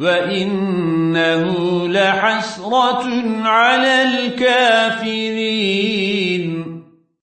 وإنه لحسرة على الكافرين